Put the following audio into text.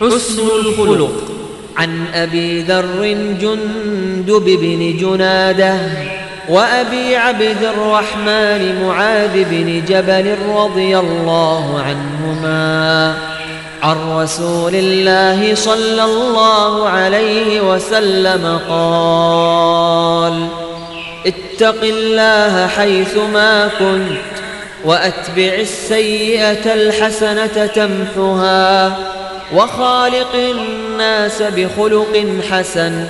حسن الخلق. عن أبي ذر جندب بن جنادة وأبي عبد الرحمن معاذ بن جبل رضي الله عنهما عن رسول الله صلى الله عليه وسلم قال اتق الله حيثما كنت وأتبع السيئة الحسنة تمحها وخالق الناس بخلق حسن